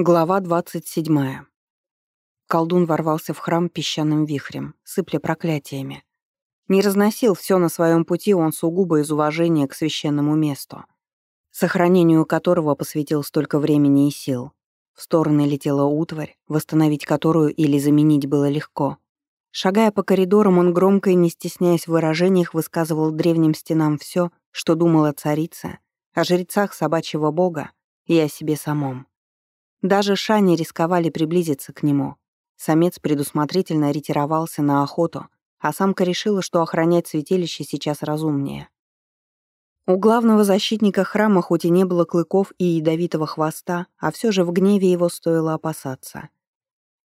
Глава 27. Колдун ворвался в храм песчаным вихрем, сыпля проклятиями. Не разносил все на своем пути он сугубо из уважения к священному месту, сохранению которого посвятил столько времени и сил. В стороны летела утварь, восстановить которую или заменить было легко. Шагая по коридорам, он громко и не стесняясь в выражениях высказывал древним стенам все, что думал о царице, о жрецах собачьего бога и о себе самом. Даже шани рисковали приблизиться к нему. Самец предусмотрительно ретировался на охоту, а самка решила, что охранять святилище сейчас разумнее. У главного защитника храма хоть и не было клыков и ядовитого хвоста, а все же в гневе его стоило опасаться.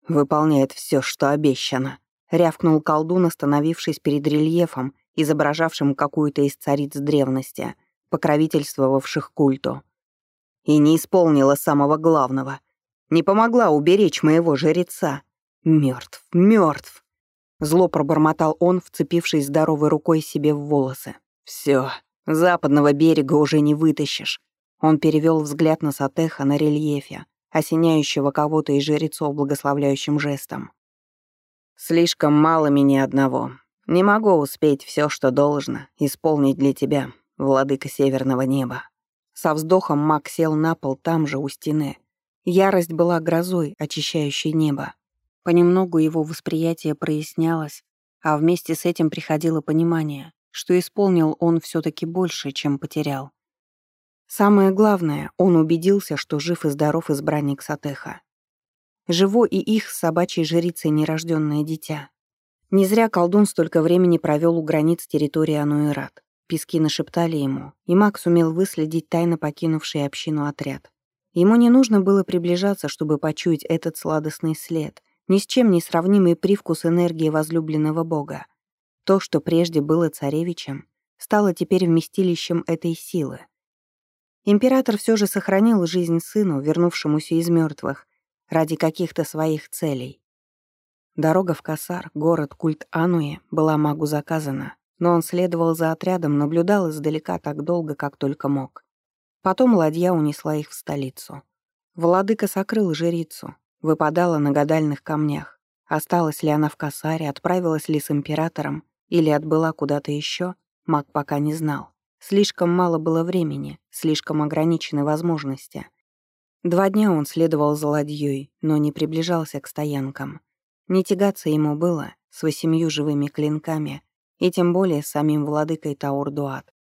«Выполняет все, что обещано», — рявкнул колдун, остановившись перед рельефом, изображавшим какую-то из цариц древности, покровительствовавших культу и не исполнила самого главного. Не помогла уберечь моего жреца. Мертв, мертв. Зло пробормотал он, вцепившись здоровой рукой себе в волосы. Все, западного берега уже не вытащишь. Он перевел взгляд на Сатеха на рельефе, осеняющего кого-то из жрецов благословляющим жестом. «Слишком мало меня одного. Не могу успеть все, что должно, исполнить для тебя, владыка северного неба». Со вздохом маг сел на пол там же, у стены. Ярость была грозой, очищающей небо. Понемногу его восприятие прояснялось, а вместе с этим приходило понимание, что исполнил он все таки больше, чем потерял. Самое главное, он убедился, что жив и здоров избранник Сатеха. Живо и их с собачьей жрицей нерожденное дитя. Не зря колдун столько времени провел у границ территории Ануэрат. Пески нашептали ему, и маг сумел выследить тайно покинувший общину отряд. Ему не нужно было приближаться, чтобы почуять этот сладостный след, ни с чем не сравнимый привкус энергии возлюбленного бога. То, что прежде было царевичем, стало теперь вместилищем этой силы. Император все же сохранил жизнь сыну, вернувшемуся из мертвых, ради каких-то своих целей. Дорога в Касар, город культ Ануи, была магу заказана, но он следовал за отрядом, наблюдал издалека так долго, как только мог. Потом ладья унесла их в столицу. Владыка сокрыл жрицу, выпадала на гадальных камнях. Осталась ли она в Касаре, отправилась ли с императором или отбыла куда-то еще, маг пока не знал. Слишком мало было времени, слишком ограничены возможности. Два дня он следовал за ладьей, но не приближался к стоянкам. Не тягаться ему было с восемью живыми клинками, и тем более самим владыкой Таурдуат.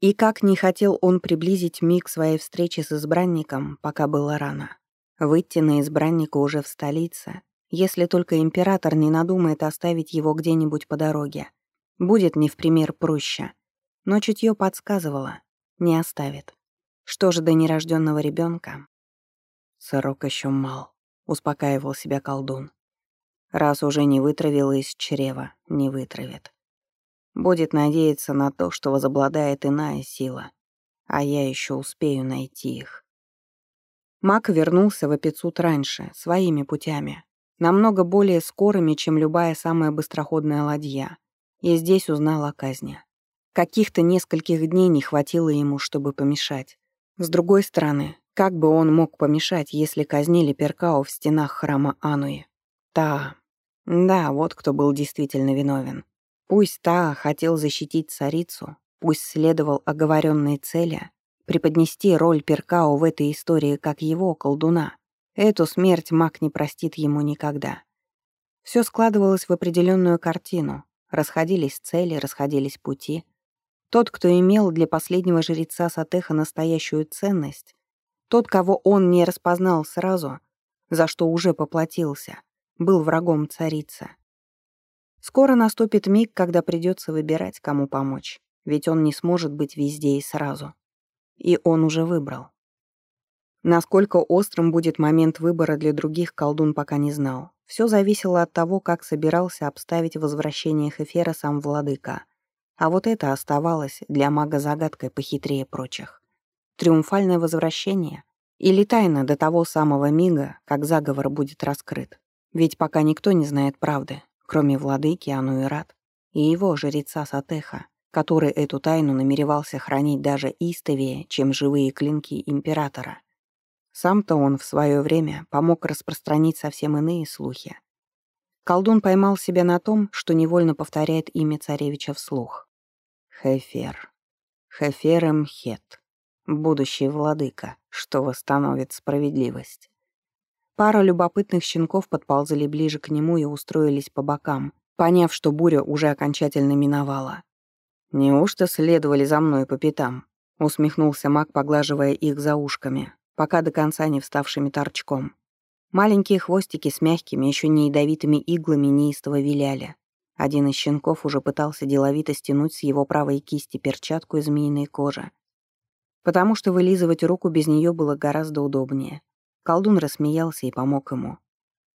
И как не хотел он приблизить миг своей встречи с избранником, пока было рано. Выйти на избранника уже в столице, если только император не надумает оставить его где-нибудь по дороге. Будет не в пример проще. Но чутье подсказывало, не оставит. Что же до нерожденного ребенка? Срок еще мал, успокаивал себя колдун. Раз уже не вытравила из чрева, не вытравит. Будет надеяться на то, что возобладает иная сила, а я еще успею найти их. Мак вернулся в Апицут раньше, своими путями, намного более скорыми, чем любая самая быстроходная ладья, и здесь узнал о. Каких-то нескольких дней не хватило ему, чтобы помешать. С другой стороны, как бы он мог помешать, если казнили Перкао в стенах храма Ануи? Та. Да, вот кто был действительно виновен. Пусть Та хотел защитить царицу, пусть следовал оговоренной цели, преподнести роль Перкао в этой истории как его, колдуна. Эту смерть маг не простит ему никогда. Все складывалось в определенную картину. Расходились цели, расходились пути. Тот, кто имел для последнего жреца Сатеха настоящую ценность, тот, кого он не распознал сразу, за что уже поплатился, был врагом царицы. Скоро наступит миг, когда придется выбирать, кому помочь, ведь он не сможет быть везде и сразу. И он уже выбрал. Насколько острым будет момент выбора для других, колдун пока не знал. Все зависело от того, как собирался обставить возвращение Хефера сам владыка. А вот это оставалось для мага загадкой похитрее прочих. Триумфальное возвращение или тайна до того самого мига, как заговор будет раскрыт. Ведь пока никто не знает правды, кроме владыки Ануэрат и его жреца Сатеха, который эту тайну намеревался хранить даже истовее, чем живые клинки императора. Сам-то он в свое время помог распространить совсем иные слухи. Колдун поймал себя на том, что невольно повторяет имя царевича вслух. Хефер. Хефер Мхет. Будущий владыка, что восстановит справедливость. Пара любопытных щенков подползли ближе к нему и устроились по бокам, поняв, что буря уже окончательно миновала. «Неужто следовали за мной по пятам?» — усмехнулся маг, поглаживая их за ушками, пока до конца не вставшими торчком. Маленькие хвостики с мягкими, еще не ядовитыми иглами неистово виляли. Один из щенков уже пытался деловито стянуть с его правой кисти перчатку из змеиной кожи, потому что вылизывать руку без нее было гораздо удобнее. Колдун рассмеялся и помог ему.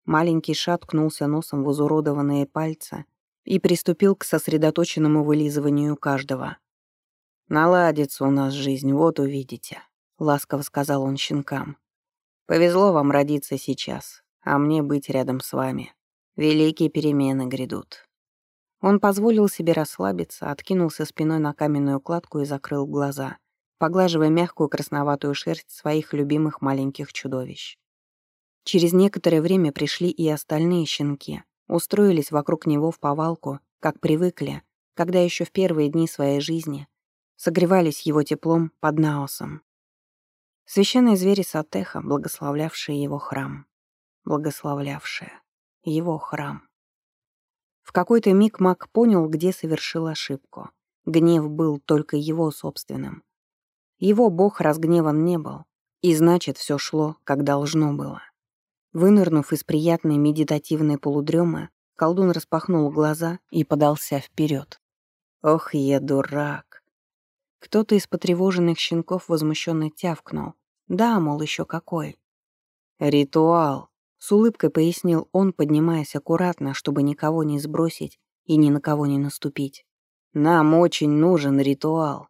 Маленький шат ткнулся носом в изуродованные пальцы и приступил к сосредоточенному вылизыванию каждого. «Наладится у нас жизнь, вот увидите», — ласково сказал он щенкам. «Повезло вам родиться сейчас, а мне быть рядом с вами. Великие перемены грядут». Он позволил себе расслабиться, откинулся спиной на каменную кладку и закрыл глаза — поглаживая мягкую красноватую шерсть своих любимых маленьких чудовищ. Через некоторое время пришли и остальные щенки, устроились вокруг него в повалку, как привыкли, когда еще в первые дни своей жизни согревались его теплом под наосом. Священные звери Сатеха, благословлявшие его храм. Благословлявшие его храм. В какой-то миг Мак понял, где совершил ошибку. Гнев был только его собственным. Его бог разгневан не был, и значит, все шло, как должно было. Вынырнув из приятной медитативной полудремы, колдун распахнул глаза и подался вперед. «Ох, я дурак!» Кто-то из потревоженных щенков возмущенно тявкнул. «Да, мол, еще какой!» «Ритуал!» — с улыбкой пояснил он, поднимаясь аккуратно, чтобы никого не сбросить и ни на кого не наступить. «Нам очень нужен ритуал.